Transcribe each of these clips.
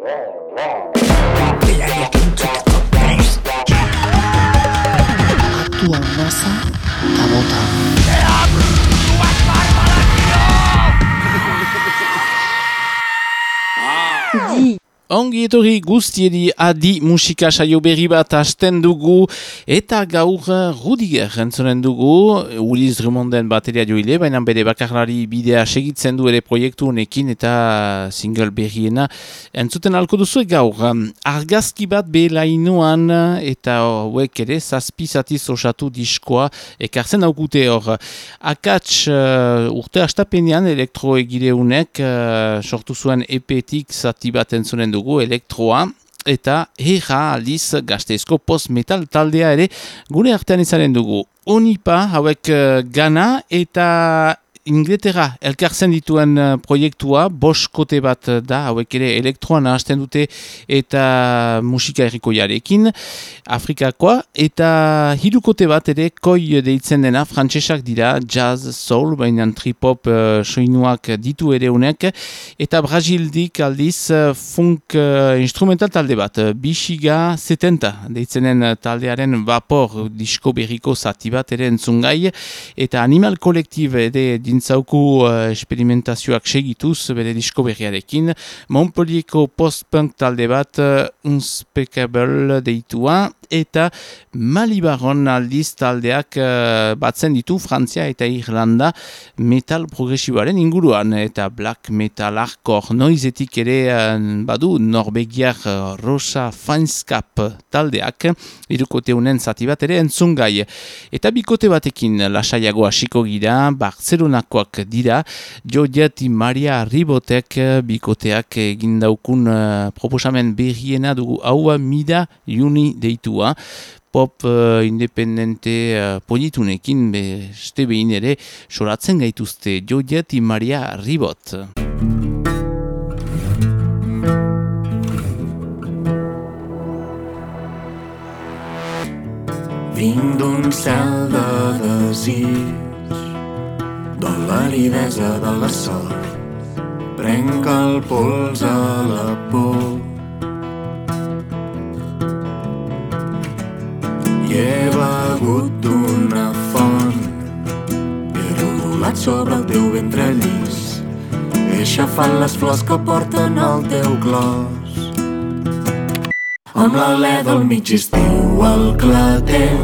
roar, roar. Ongi etorri guztieri adi musika saio berri bat hasten dugu eta gaur Rudiger entzonen dugu Uliz Drumonden bateria joile, baina bere bakarlari bidea segitzen du ere proiektu honekin eta single berriena entzuten alko duzu gaur. Argazki bat behelainoan eta hauek ere zazpizatiz osatu diskoa ekartzen aukute hor. Akats uh, urte astapenean elektroegireunek uh, sortu zuen epetik zati bat entzonen dugu elektroa eta herra aldiz gazteizko post-metal taldea ere gure artean izaren dugu. Onipa hauek uh, gana eta Inglaterra elkartzen dituen uh, proiektua boskote bat da, hauek ere elektroan hasten dute eta musika errikoiarekin Afrikakoa. Eta hirukote bat ere koi deitzen dena frantsesak dira jazz, soul, baina trip-hop uh, soinuak ditu ere unek eta Brasildik aldiz funk uh, instrumental talde bat Bixiga 70 deitzenen taldearen vapor disko berriko zati bat ere entzungai eta animal kolektiv ere dintzauku uh, experimentazioak segituz bere disko berriarekin. Montpellierko post-punk talde bat uh, Unspeakable deitua eta Malibaron aldiz taldeak uh, batzen ditu Frantzia eta Irlanda metal progresiboaren inguruan eta black metal hardcore noizetik ere uh, badu Norvegiar uh, Rosa Fanskap taldeak irukote unen zati bat ere entzungai eta bikote batekin lasaiago hasiko gira Barcelonakoak dira. Jodiati Maria Ribotek bikoteak egindaukun uh, proposamen berriena dugu. Haua mida juni deitua. Pop uh, independente uh, politunekin beste behin ere soratzen gaituzte. Jodiati Maria Ribot. Vinc d'un cel de desig de l'alidesa de la sort. Prenc el pols a la por. I he begut d'una font. He rodolat sobre el teu ventre llis. He aixafat les flors que porten el teu clos amb l'alè del mig estiu al clatell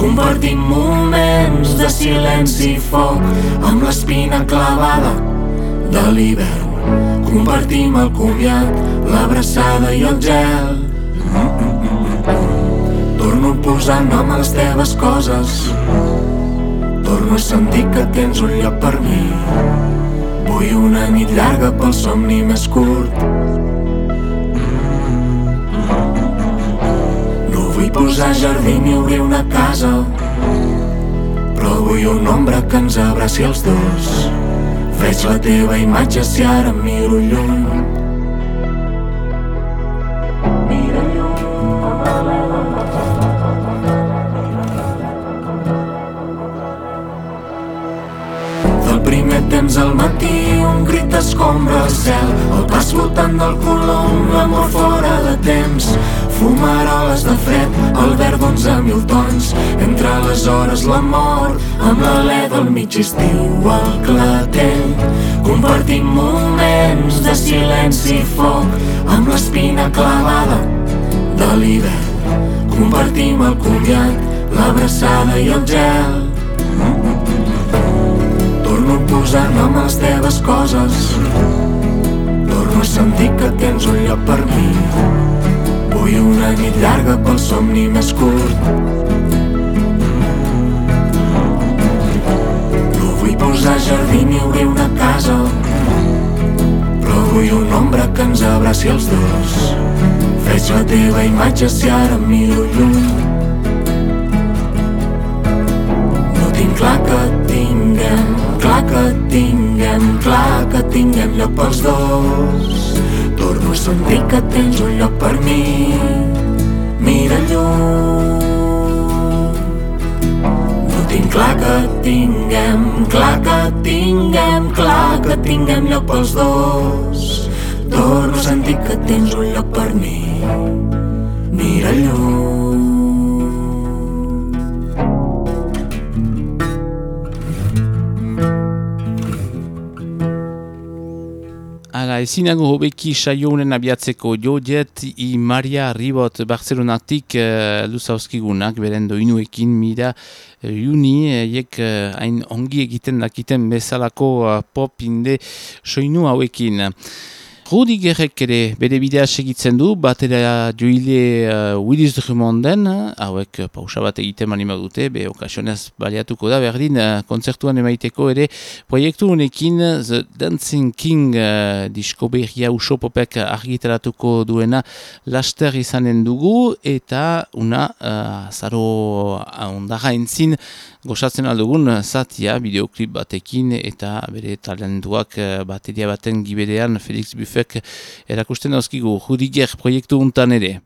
compartim moments de silenci i foc. Amb l'espina clavada de l'hivern. Compartim el comiat l'abraçada i el gel. Torno a posar nom a les teves coses. Torno a sentir que tens un lloc per mi. Vull una nit llarga pel somni més curt Posar jardí ni obrir una casa. Però vull un ombra que ens abraci els dos. Veig la teva imatge si ara miro lluny. Primer temps al matí un crit escombra el cel. El pas flotant del colom, l'amor fora de temps fumaroles de fred, el verd d'onze mil tons. Entre les hores la mort, amb l'alè del mig estiu al clatell. Compartim moments de silenci i foc, amb l'espina clavada de l'hivern. Compartim el comiat, l'abraçada i el gel. Torno a posar nom a les teves coses. Torno a sentir que tens un lloc per mi. Vull una nit llarga pel somni més curt. No vull posar jardí ni obrir una casa, però vull una ombra que ens abraci els dos. Veig la teva imatge si ara em miro lluny. No tinc clar que tinguem, clar que tinguem, clar que tinguem lloc pels dos. Torno a sentir que tens un lloc per mi Mira lluny No tinc clar que tinguem Clar que tinguem Clar que tinguem lloc pels dos. Torno a sentir que tens un lloc per mi. Mira lluny Hala, ezinago hobeki saiounen abiatzeko jodet i Maria Ribot Barcelonatik uh, luzauzkigunak, beren doinuekin mira uh, juni, eiek uh, hain ongi egiten dakiten bezalako uh, pop inde soinu hauekin. Rudigerrek ere bere bidea segitzen du, batera joile uh, Willis Drummonden, hauek pausa bat egiten mani dute, be okasionez baliatuko da, berdin uh, kontzertuan emaiteko ere proiektu honekin The Dancing King uh, disko behia usopopek argitaratuko duena laster izanen dugu, eta una uh, zaro ondara entzin gozatzen aldugun zatia bideoklip batekin eta bere talentuak bateria baten giberean Felix Josefek erakusten dauzkigu Judiger proiektu untan ere.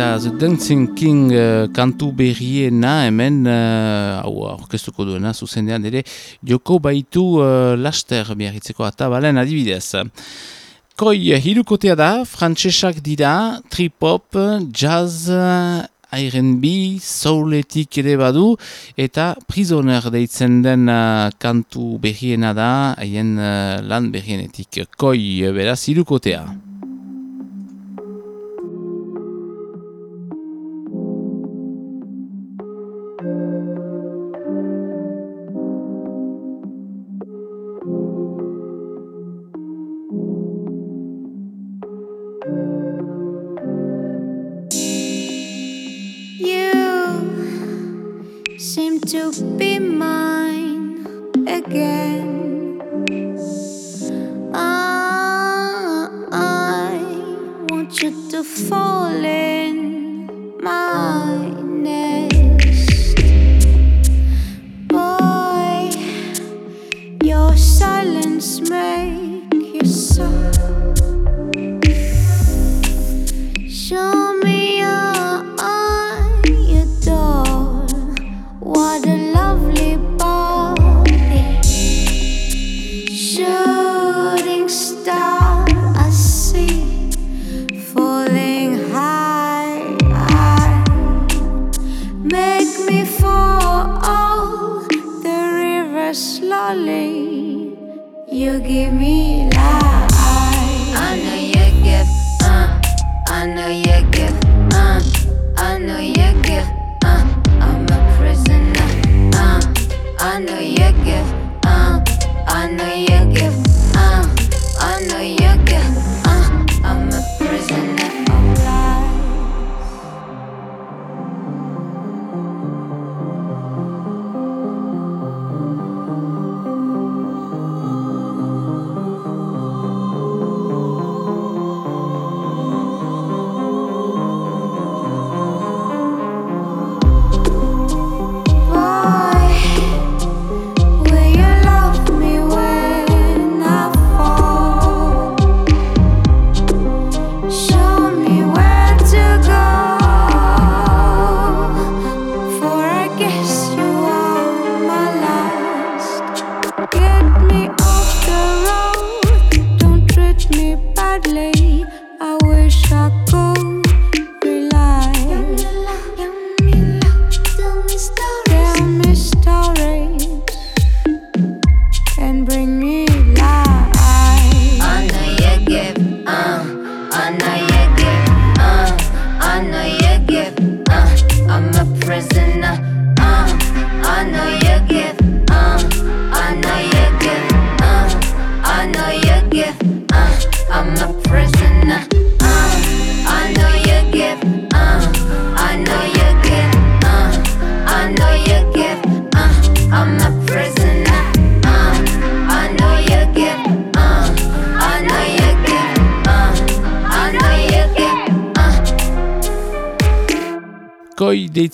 Eta The Dancing King uh, kantu berriena hemen uh, orkestuko duena zuzendean ere joko baitu uh, laster biarritzeko eta balen adibidez. Koi hirukotea da, frantsesak dira, trip-hop, jazz, R&B, souletik ere badu, eta prisoner deitzen den uh, kantu berriena da, haien uh, lan berrienetik. Koi, beraz, hirukotea.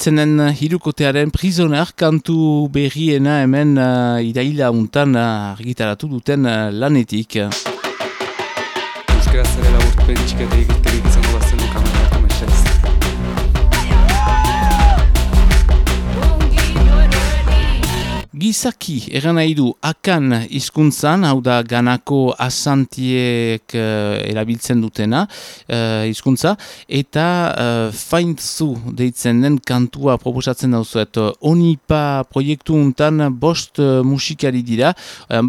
Deitzenen hirukotearen prisoner kantu berriena hemen uh, iraila untan uh, argitaratu duten uh, lanetik. Euskara zerela urtpen txikateik izango Gizaki, eran nahi du, akan hizkuntzan hau da ganako asantiek uh, erabiltzen dutena uh, hizkuntza, eta uh, faintzu deitzen den kantua proposatzen dauzuet. Onipa proiektu untan bost uh, musikari dira,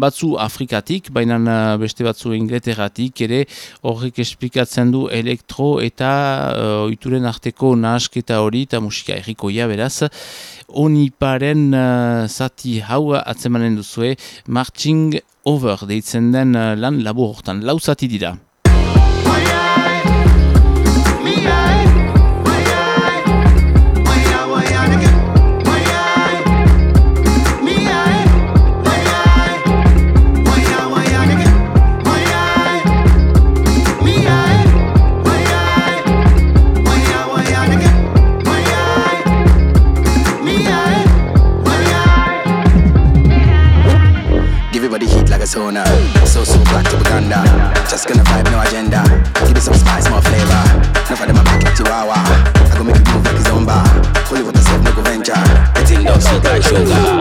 batzu Afrikatik, baina beste batzu Ingleteratik, ere horrek esplikatzen du elektro eta uh, oituren arteko nahasketa hori eta musika errikoia beraz oniparen uh, zati hau atzemanen duzue marching over deitzen den uh, lan labur hortan Just gonna vibe, no agenda. Give it some spice, more flavor. No for them, I back like Chihuahua. I go make it move like Zomba. Holy water, safe, no go venture. I think no sugar, sugar.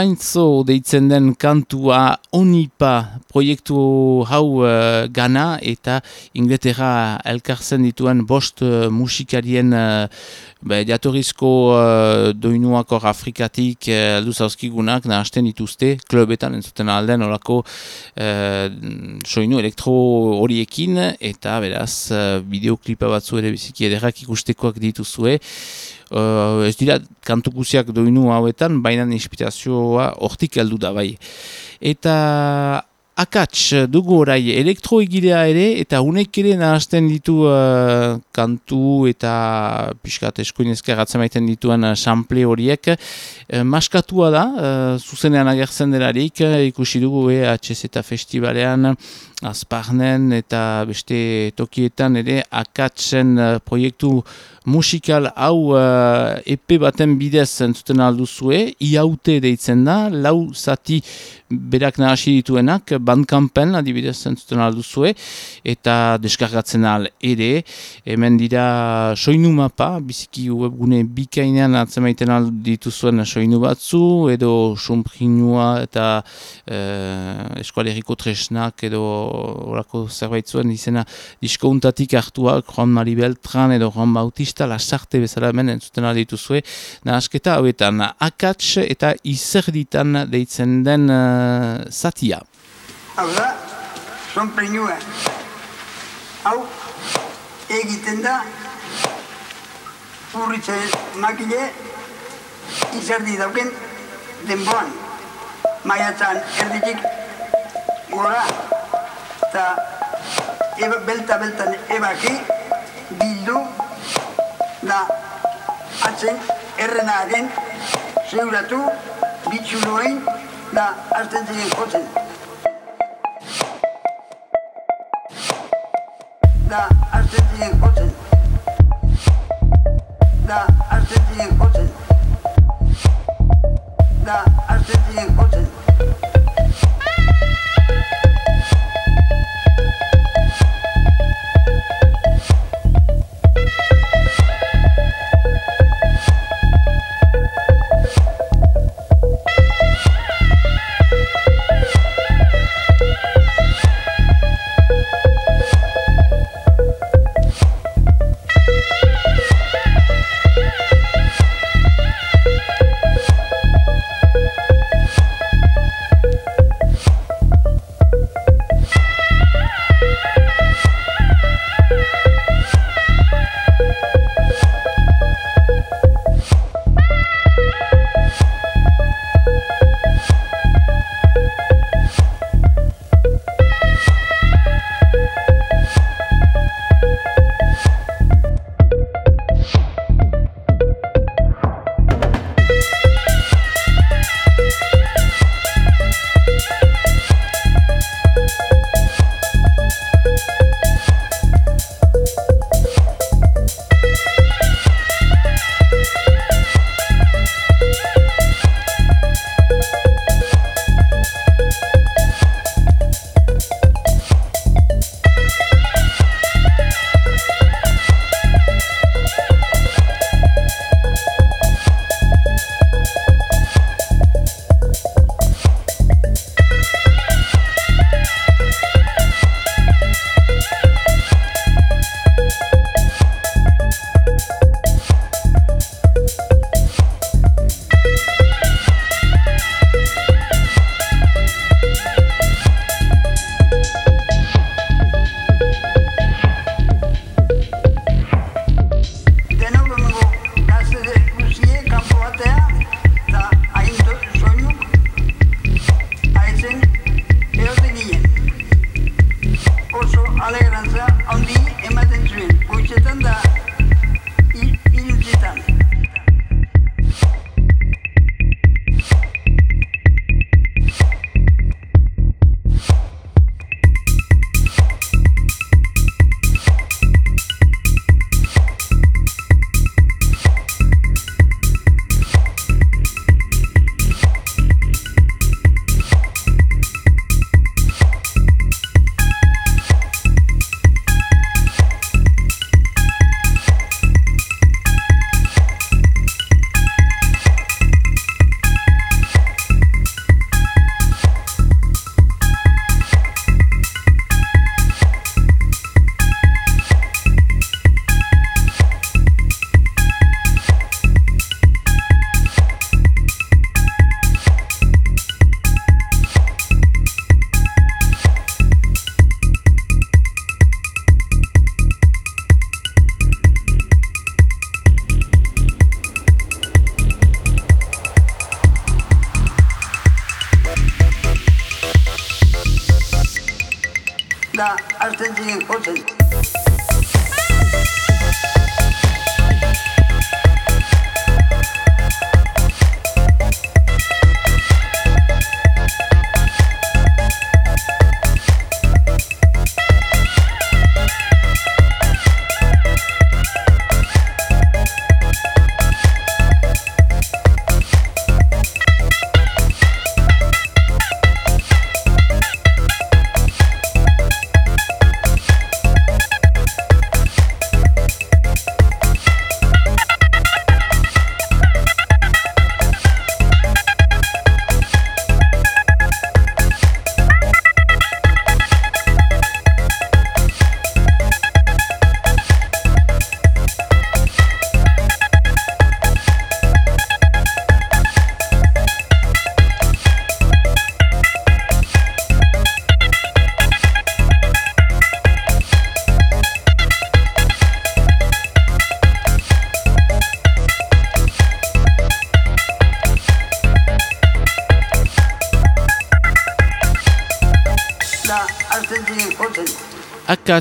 Faintzo deitzen den kantua Onipa proiektu hau uh, gana eta Inglaterra elkartzen dituen bost uh, musikarien uh, be, diatorizko uh, doinuak hor Afrikatik uh, alduz hauskigunak nahazten dituzte klubetan entzuten alden horako uh, soinu elektro horiekin eta beraz uh, bideoklipa batzu ere biziki ederrak ikustekoak dituzue uh, ez dira kantu guziak doinu hauetan, baina inspirazioa hortik heldu da bai. Eta akats dugu orai elektroegilea ere, eta unek ere nahazten ditu uh, kantu eta piskat eskoinezka gatzen maiten dituen uh, sample horiek. Uh, maskatua da, uh, zuzenean agertzen delarik, ikusi dugu e, eta Festivalean, Azparnen eta beste tokietan ere akatsen uh, proiektu musikal hau uh, epe baten bidez entzuten alduzue, iaute deitzen da, lau zati berak nahasi dituenak, bandkampen adibidez entzuten alduzue, eta deskargatzen al ere, hemen dira soinu mapa, biziki webgune bikainean atzemaiten aldituzuen soinu batzu, edo sumprinua eta uh, eskualeriko tresnak, edo orako zerbait zuen izena diskountatik hartuak, Juan Maribel Tran edo Juan Bautista, lasarte bezala hemen entzuten alditu zuen, nahasketa hauetan akats eta izerditan deitzen den uh, zatia. Hau da, son peinua. Hau, egiten da, urritzen makile, izerdi dauken denboan. Maiatzan erditik gora, eta eba, belta beltan ebaki bildu da atzen errenaren zeuratu bitxuloen da azten ziren jotzen. Da azten ziren jotzen. Da azten ziren jotzen. Da azten ziren jotzen.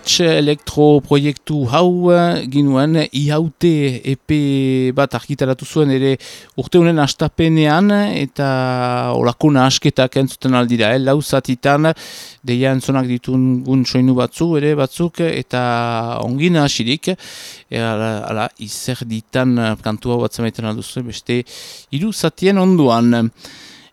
Akats elektroproiektu hau eh, ginuen ihaute epe bat argitaratu zuen ere urte honen astapenean eta olako nahasketak entzuten aldira, eh? lau zatitan deia entzonak ditun soinu batzu ere batzuk eta ongi nahasirik e, ala, ala izer ditan kantua bat zamaiten alduzu beste hiru zatien onduan.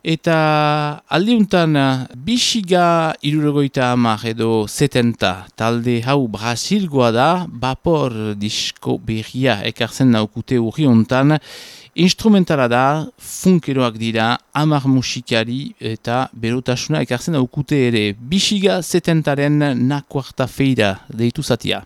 Eta aldiuntan bisiga irurogoita hamar edo setenta talde hau Brasilgoa da, Vapor disko berria ekartzen naukute urri hontan, instrumentala da, funkeroak dira, hamar musikari eta berotasuna ekartzen naukute ere. Bisiga setentaren nakuarta feira deitu zatia.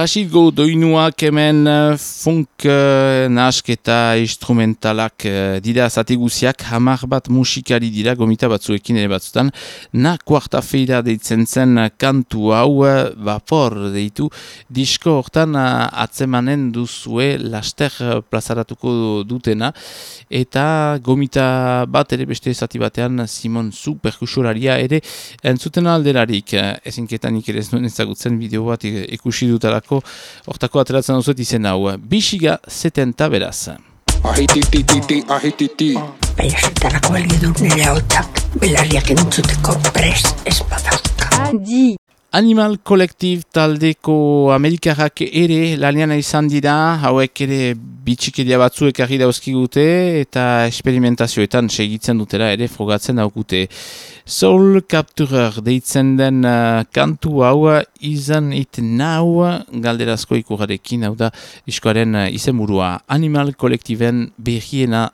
Brasilgo doinuak hemen eh, funk uh, nasketa instrumentalak uh, dira zateguziak hamar bat musikari dira gomita batzuekin ere batzutan. Na kuarta feira deitzen zen kantu hau uh, vapor deitu. Disko hortan uh, atzemanen duzue laster plazaratuko dutena. Eta gomita bat ere beste zati batean Simon Zu perkusuraria ere entzuten alderarik. Ezinketan ere ez nuen ezagutzen bideo bat ikusi dutara hortako, hortako ateratzen duzut izen hau. Bixiga setenta beraz. Ahititititi, ahititi. Baina zetarako du nire hau belarriak entzuteko prest ez Adi. Animal Collective taldeko Amerikarrak ere laniana izan dira, hauek ere bitxikeria batzuek argi dauzkigute eta esperimentazioetan segitzen dutera ere frogatzen daukute. Soul Capturer deitzen den uh, kantu hau izan it nau galderazko ikurarekin hau da iskoaren uh, izenburua Animal Collectiveen berriena.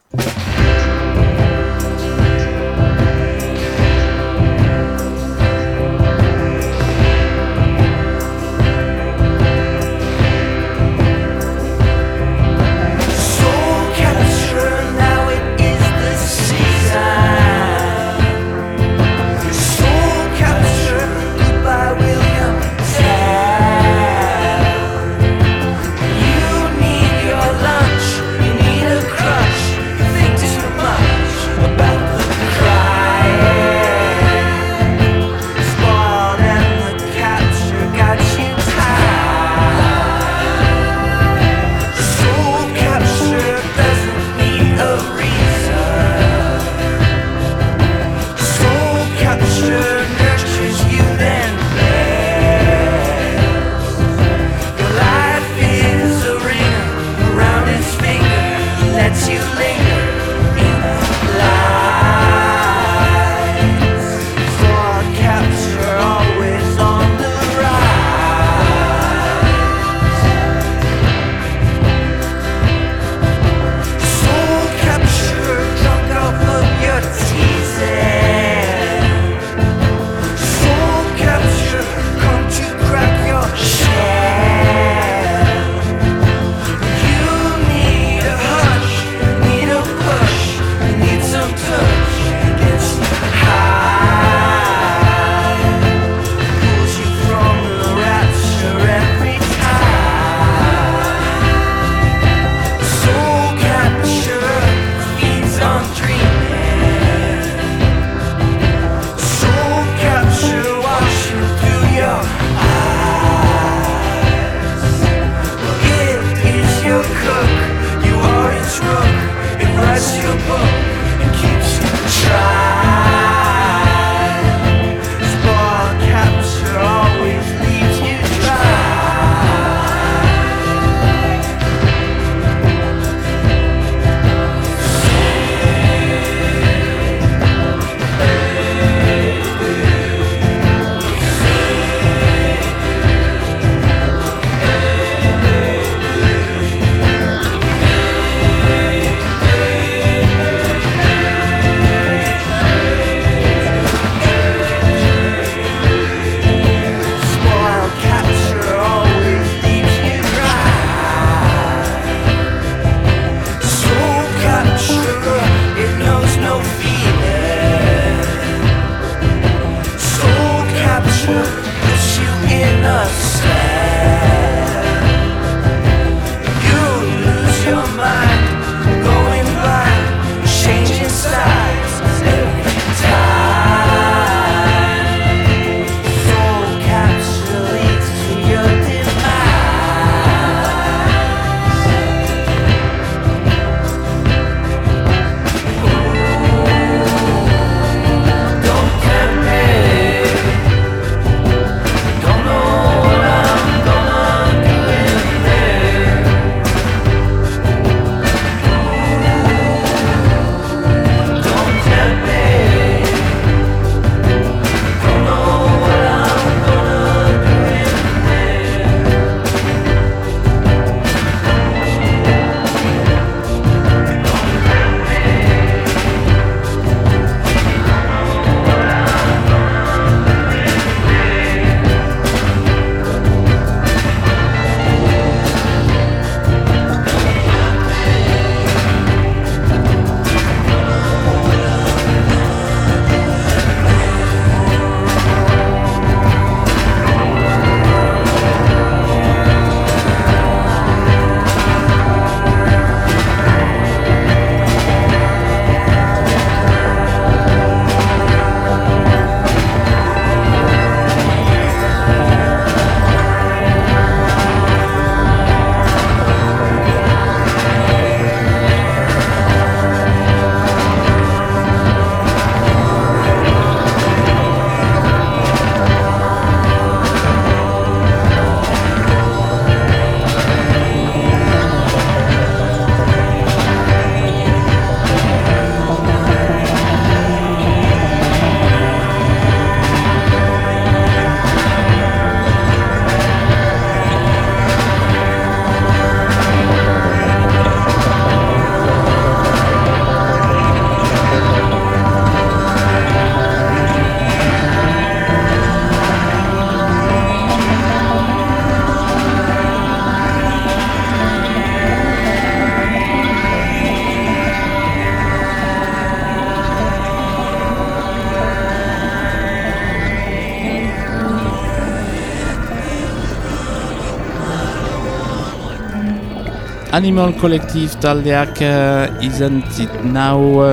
Animal Collective taldeak uh, izan zit uh,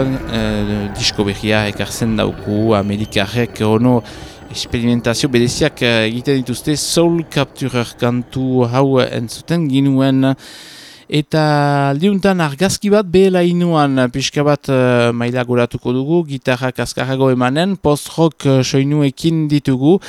disko behia ekartzen dauku Amerikarrek ono experimentazio bereziak uh, egiten dituzte Soul Capturer kantu hau entzuten ginuen Eta liuntan argazki bat behela inuan pixka bat uh, maila goratuko dugu, gitarrak azkarrago emanen, post-rock uh, soinuekin ditugu.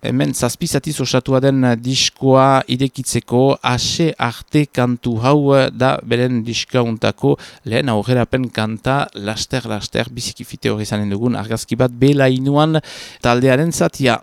Hemen zazpizatiz osatua den diskoa idekitzeko ase arte kantu hau da beren diskauntako lehen aurrerapen kanta laster-laster bizikifite hori zanen dugun argazki bat behela inuan taldearen zatia.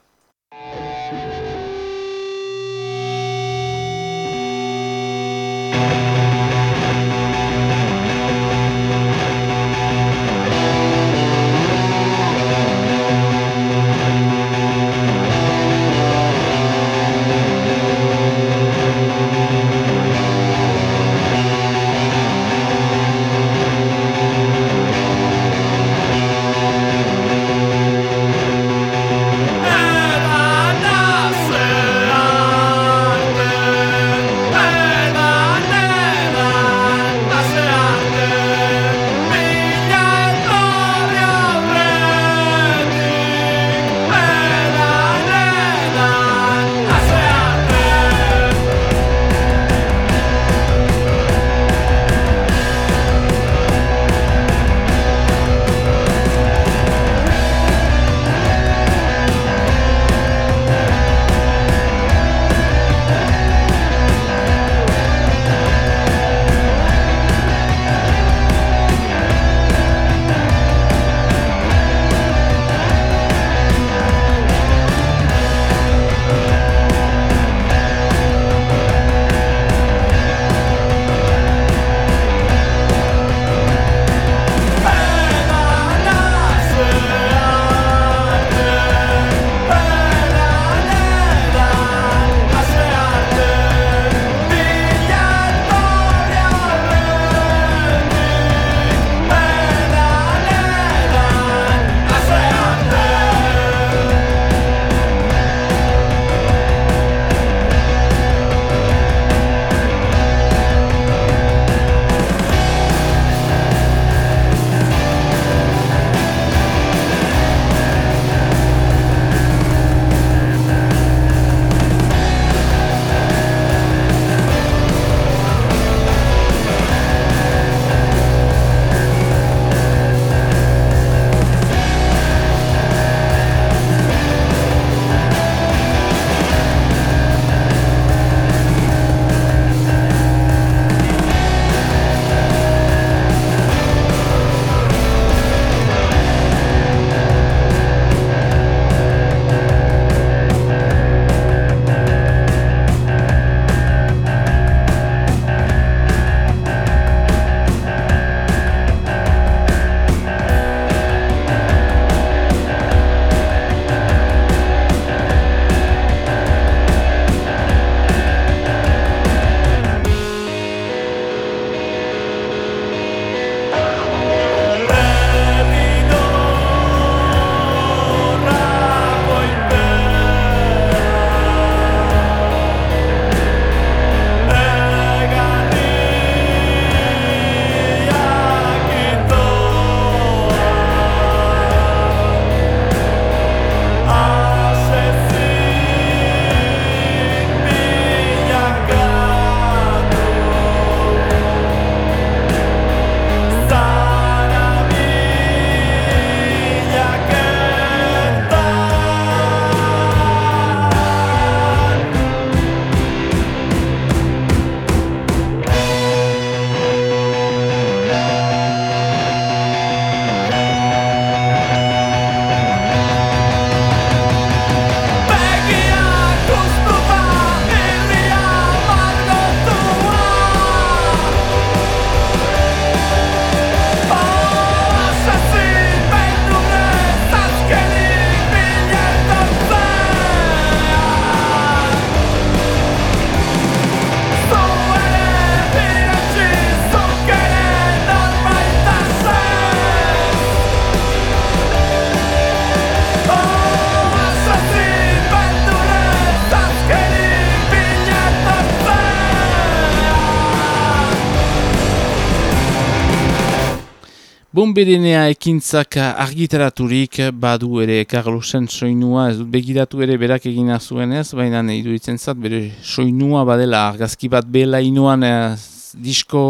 Bomberenea ekintzak argitaraturik badu ere Carlosen soinua, ez dut begiratu ere berak egina zuenez, baina iduritzen zat, bere soinua badela argazki bat bela inuan eh, disko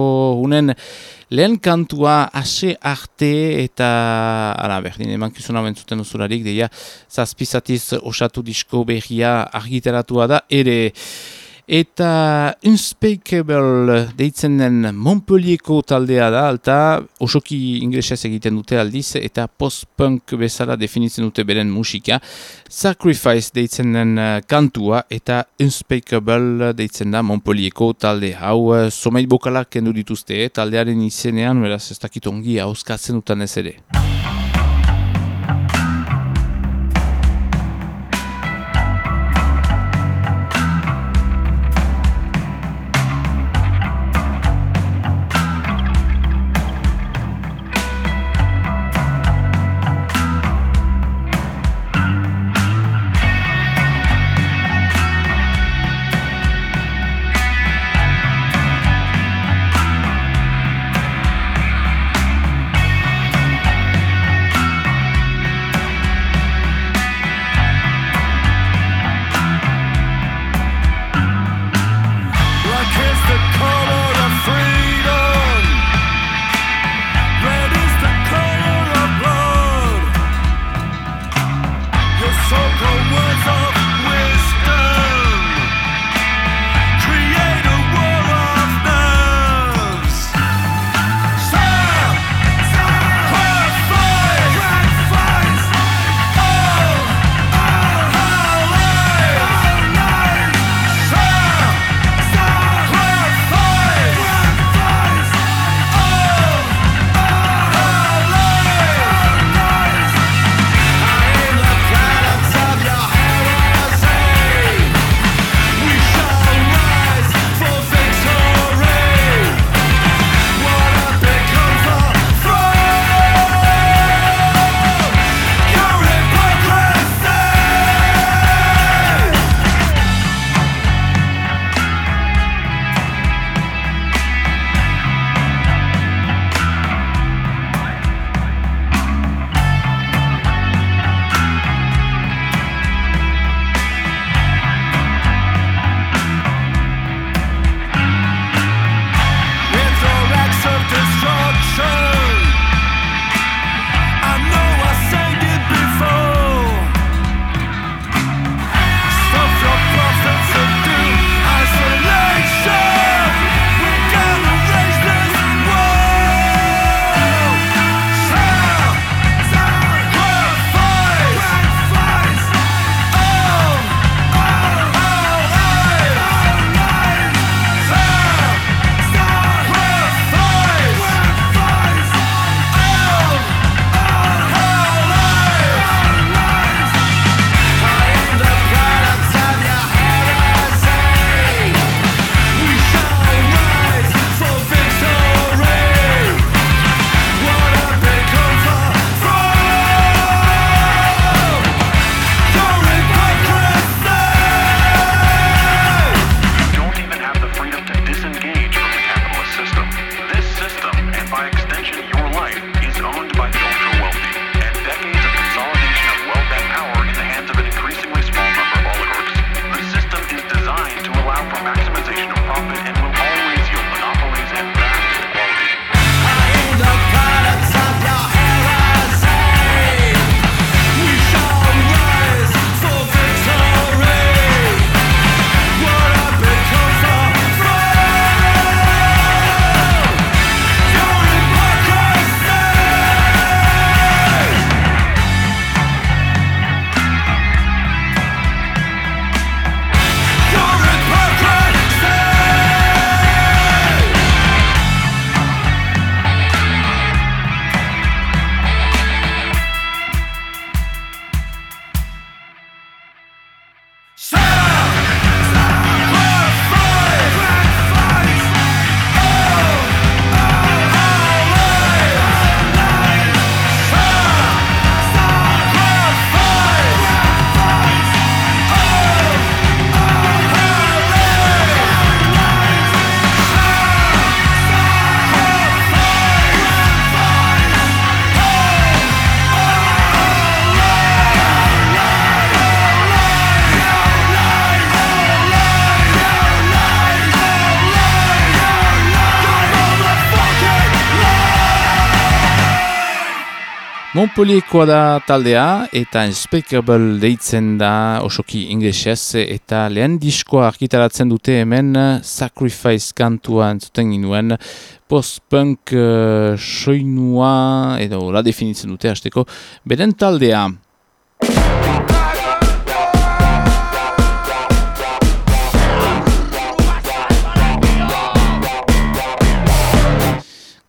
unen lehen kantua ase arte eta ara berdin eman kizuna bentzuten usurarik, deia zazpizatiz osatu disko behia argitaratua da, ere eta Unspeakable deitzen den Montpellierko taldea da, alta osoki inglesez egiten dute aldiz, eta post-punk bezala definitzen dute beren musika. Sacrifice deitzen den uh, kantua, eta Unspeakable deitzen da Montpellierko talde. Hau, uh, someit bokalak kendu dituzte, eh? taldearen izenean, beraz ez dakit ongi hauskatzen dutan ez ere. Montpellierkoa da taldea eta Unspeakable deitzen da osoki inglesez eta lehen diskoa arkitaratzen dute hemen Sacrifice kantua entzuten ginuen post-punk uh, soinua edo la definitzen dute hasteko beren taldea.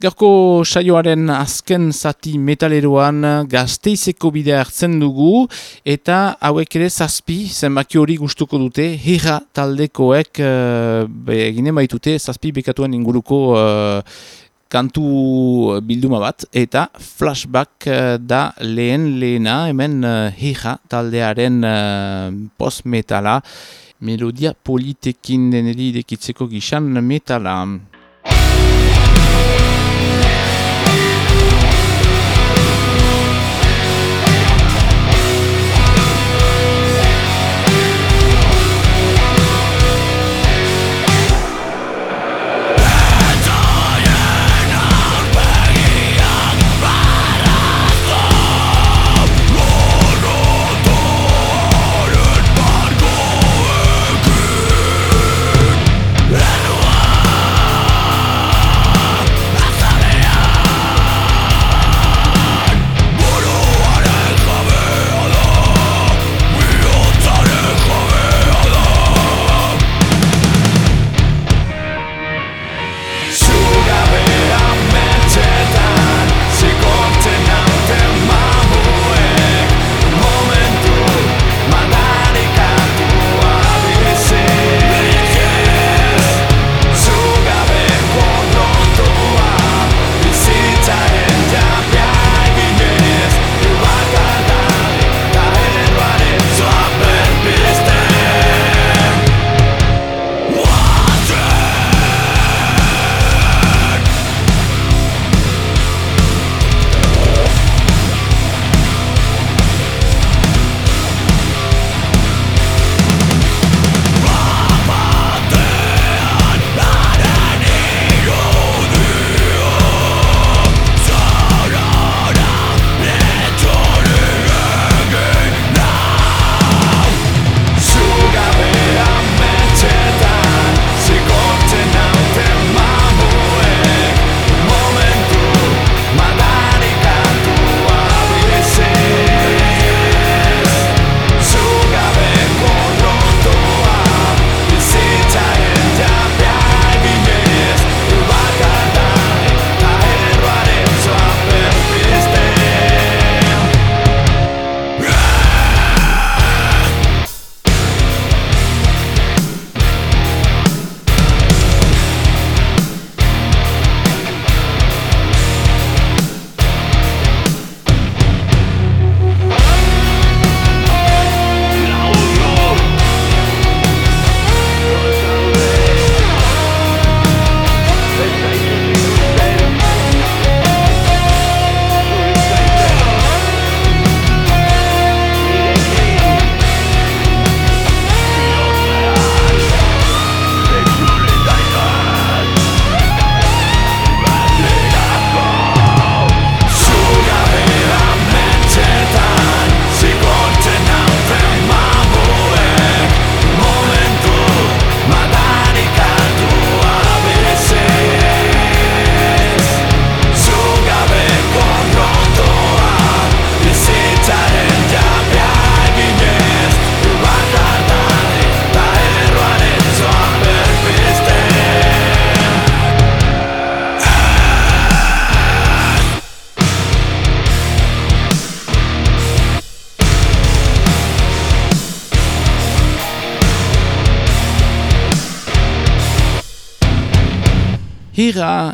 Gerko saioaren azken zati metaleroan gazteizeko bidea hartzen dugu eta hauek ere zazpi zenbaki hori gustuko dute herra taldekoek uh, egine baitute zazpi bekatuen inguruko uh, kantu bilduma bat eta flashback uh, da lehen lehena hemen herra taldearen uh, post-metala melodia politekin deneri dekitzeko gixan metala.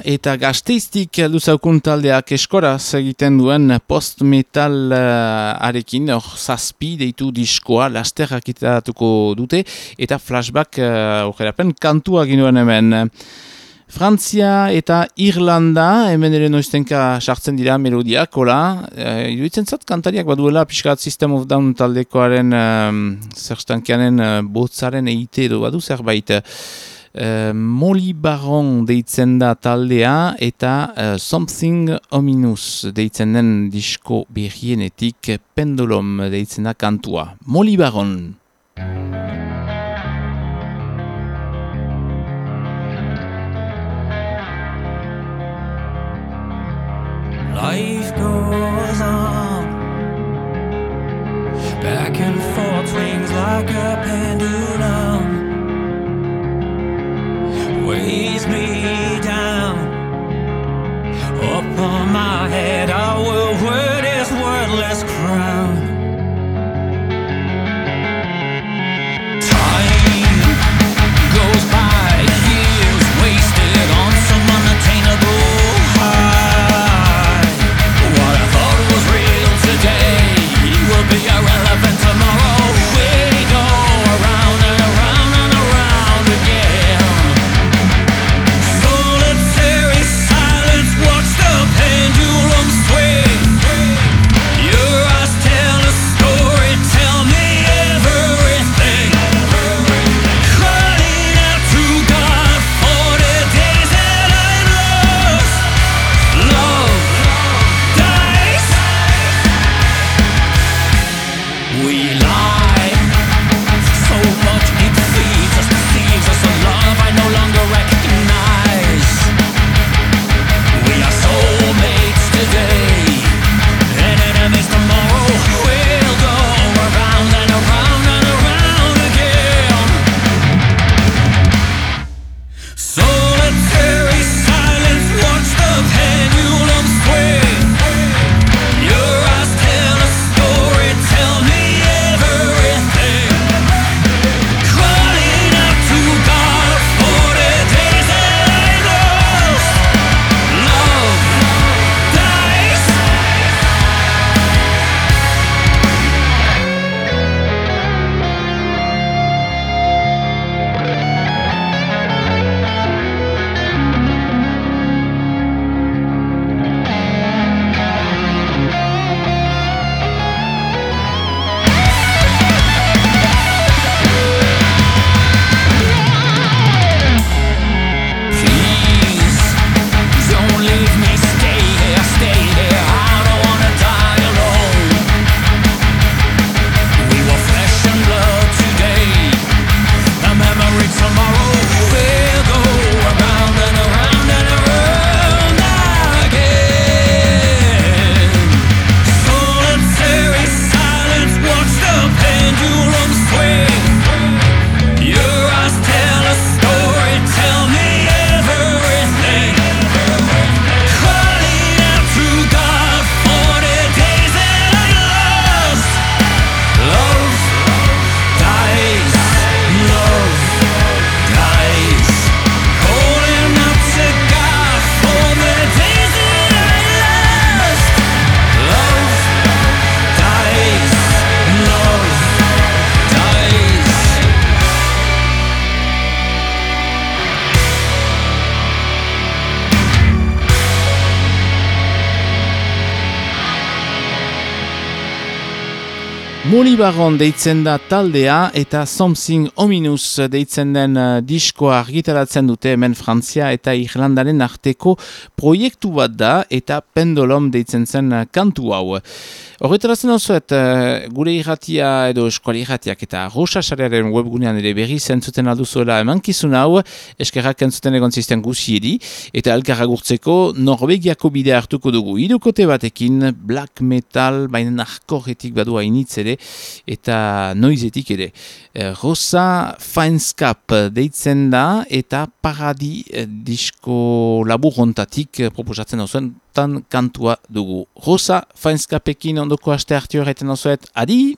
Eta gazteiztik luzaukun taldeak eskoraz egiten duen post-metal uh, arekin, hor zazpi deitu diskoa, lasterrak itatuko dute, eta flashback uh, kantua ginuen hemen. Frantzia eta Irlanda, hemen ere noiztenka sartzen dira melodiak, hola, uh, iruditzen zat kantariak baduela pixkat System of Down taldekoaren uh, zerstankianen uh, botzaren eite edo badu zerbait. Uh, Molly Baron deitzen da taldea eta uh, Something Ominous deitzen den disko berrienetik pendulum deitzen da kantua. Molly Baron. Life goes on Back and forth swings like a pendulum Weighs me down Baron deitzen da taldea eta Something Ominous deitzen den uh, diskoa argitaratzen dute hemen Frantzia eta Irlandaren arteko proiektu bat da eta pendolom deitzen zen uh, kantu hau. Horretarazen osoet, uh, gure irratia edo eskuali irratiak eta rosasarearen webgunean ere berri zentzuten alduzuela emankizun hau, eskerrak entzuten egon zisten guziedi, eta elkarra gurtzeko Norvegiako bidea hartuko dugu irukote batekin, black metal, baina narkorretik badua initz ere, eta noizetik ere. Eh, Rosa Feinskap deitzen da, eta paradi eh, disko labur hontatik eh, proposatzen duzuen tan kantua dugu. Rosa Feinskapekin ondoko aste hartio erreten dozuet, adi!